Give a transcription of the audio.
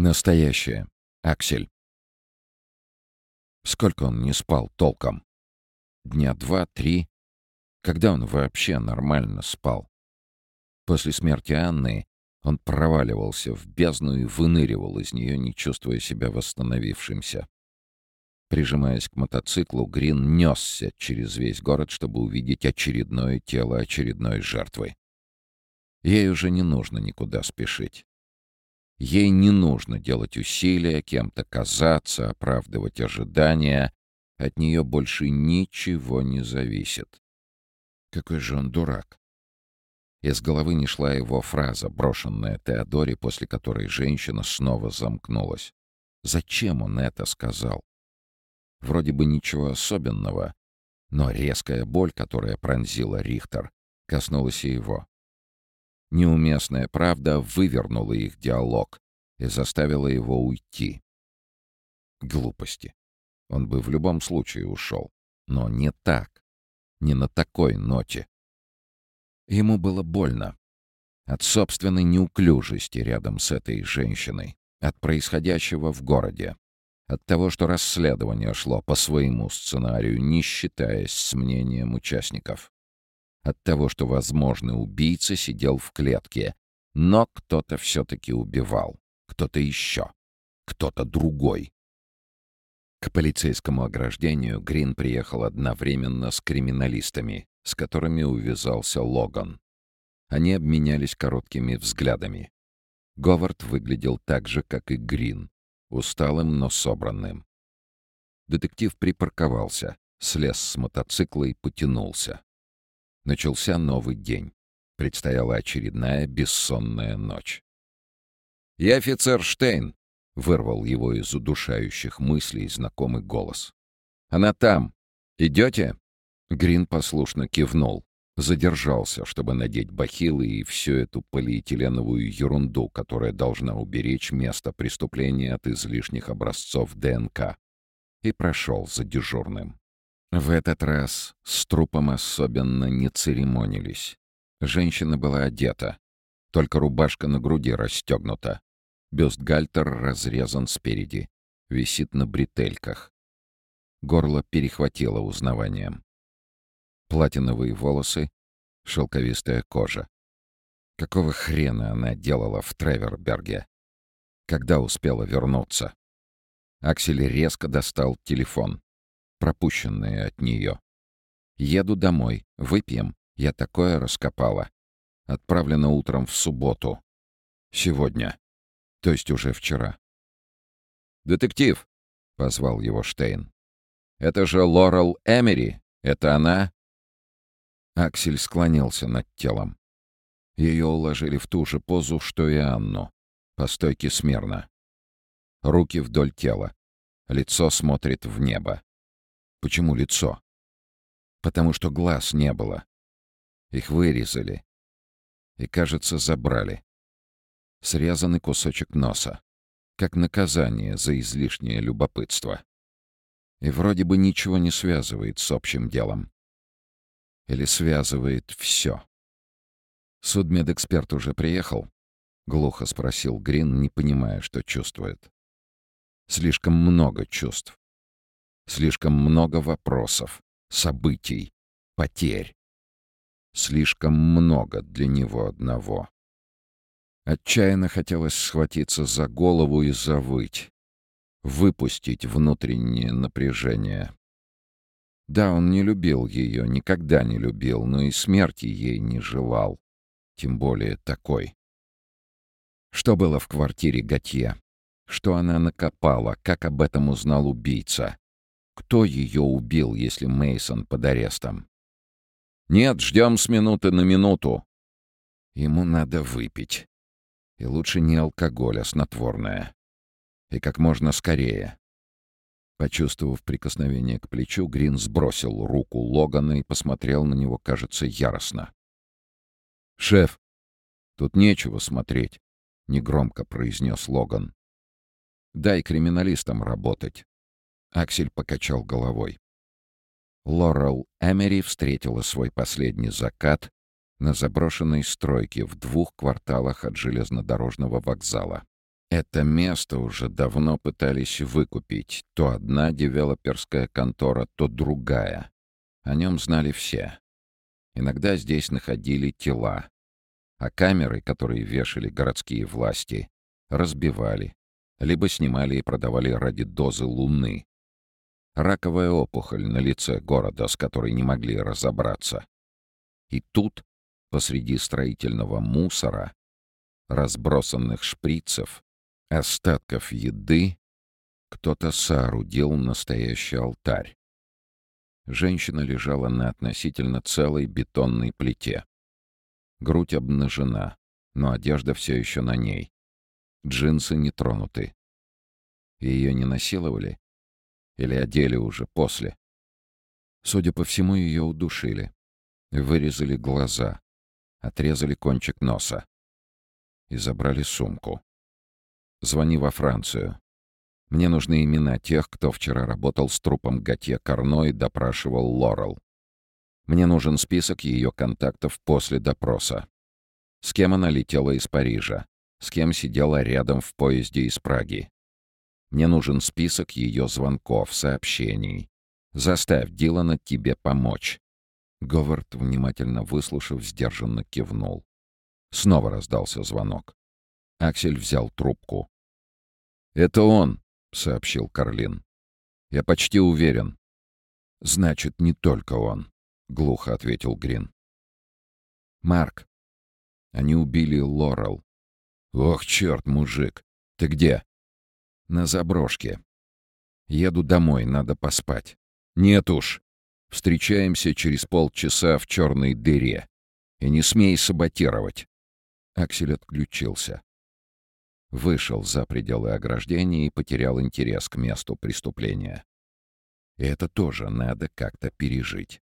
Настоящее. Аксель. Сколько он не спал толком? Дня два-три? Когда он вообще нормально спал? После смерти Анны он проваливался в бездну и выныривал из нее, не чувствуя себя восстановившимся. Прижимаясь к мотоциклу, Грин несся через весь город, чтобы увидеть очередное тело очередной жертвы. Ей уже не нужно никуда спешить. Ей не нужно делать усилия, кем-то казаться, оправдывать ожидания. От нее больше ничего не зависит. Какой же он дурак. Из головы не шла его фраза, брошенная Теодоре, после которой женщина снова замкнулась. Зачем он это сказал? Вроде бы ничего особенного, но резкая боль, которая пронзила Рихтер, коснулась и его. Неуместная правда вывернула их диалог и заставила его уйти. Глупости. Он бы в любом случае ушел. Но не так. Не на такой ноте. Ему было больно. От собственной неуклюжести рядом с этой женщиной. От происходящего в городе. От того, что расследование шло по своему сценарию, не считаясь с мнением участников от того, что возможный убийца сидел в клетке, но кто-то все-таки убивал, кто-то еще, кто-то другой. К полицейскому ограждению Грин приехал одновременно с криминалистами, с которыми увязался Логан. Они обменялись короткими взглядами. Говард выглядел так же, как и Грин, усталым, но собранным. Детектив припарковался, слез с мотоцикла и потянулся. Начался новый день. Предстояла очередная бессонная ночь. «Я офицер Штейн», — вырвал его из удушающих мыслей знакомый голос. «Она там. Идете?» Грин послушно кивнул. Задержался, чтобы надеть бахилы и всю эту полиэтиленовую ерунду, которая должна уберечь место преступления от излишних образцов ДНК. И прошел за дежурным. В этот раз с трупом особенно не церемонились. Женщина была одета, только рубашка на груди расстегнута. Бюстгальтер разрезан спереди, висит на бретельках. Горло перехватило узнаванием. Платиновые волосы, шелковистая кожа. Какого хрена она делала в Треверберге? Когда успела вернуться? Аксель резко достал телефон пропущенные от нее. «Еду домой. Выпьем. Я такое раскопала. Отправлено утром в субботу. Сегодня. То есть уже вчера». «Детектив!» — позвал его Штейн. «Это же Лорел Эмери. Это она?» Аксель склонился над телом. Ее уложили в ту же позу, что и Анну. По стойке смирно. Руки вдоль тела. Лицо смотрит в небо. Почему лицо? Потому что глаз не было. Их вырезали. И, кажется, забрали. Срезанный кусочек носа. Как наказание за излишнее любопытство. И вроде бы ничего не связывает с общим делом. Или связывает все. Судмедэксперт уже приехал? Глухо спросил Грин, не понимая, что чувствует. Слишком много чувств. Слишком много вопросов, событий, потерь. Слишком много для него одного. Отчаянно хотелось схватиться за голову и завыть. Выпустить внутреннее напряжение. Да, он не любил ее, никогда не любил, но и смерти ей не желал. Тем более такой. Что было в квартире Готье? Что она накопала? Как об этом узнал убийца? Кто ее убил, если Мейсон под арестом? Нет, ждем с минуты на минуту. Ему надо выпить. И лучше не алкоголь, а снотворное. И как можно скорее. Почувствовав прикосновение к плечу, Грин сбросил руку Логана и посмотрел на него, кажется, яростно. «Шеф, тут нечего смотреть», — негромко произнес Логан. «Дай криминалистам работать. Аксель покачал головой. Лорел Эмери встретила свой последний закат на заброшенной стройке в двух кварталах от железнодорожного вокзала. Это место уже давно пытались выкупить. То одна девелоперская контора, то другая. О нем знали все. Иногда здесь находили тела. А камеры, которые вешали городские власти, разбивали. Либо снимали и продавали ради дозы луны. Раковая опухоль на лице города, с которой не могли разобраться. И тут, посреди строительного мусора, разбросанных шприцев, остатков еды, кто-то соорудил настоящий алтарь. Женщина лежала на относительно целой бетонной плите. Грудь обнажена, но одежда все еще на ней. Джинсы не тронуты. Ее не насиловали? Или одели уже после? Судя по всему, ее удушили. Вырезали глаза. Отрезали кончик носа. И забрали сумку. Звони во Францию. Мне нужны имена тех, кто вчера работал с трупом Готье Карно и допрашивал Лорел. Мне нужен список ее контактов после допроса. С кем она летела из Парижа? С кем сидела рядом в поезде из Праги? Мне нужен список ее звонков, сообщений. Заставь Дилана тебе помочь». Говард, внимательно выслушав, сдержанно кивнул. Снова раздался звонок. Аксель взял трубку. «Это он», — сообщил Карлин. «Я почти уверен». «Значит, не только он», — глухо ответил Грин. «Марк, они убили Лорел». «Ох, черт, мужик! Ты где?» «На заброшке. Еду домой, надо поспать». «Нет уж. Встречаемся через полчаса в черной дыре. И не смей саботировать». Аксель отключился вышел за пределы ограждения и потерял интерес к месту преступления. И это тоже надо как-то пережить.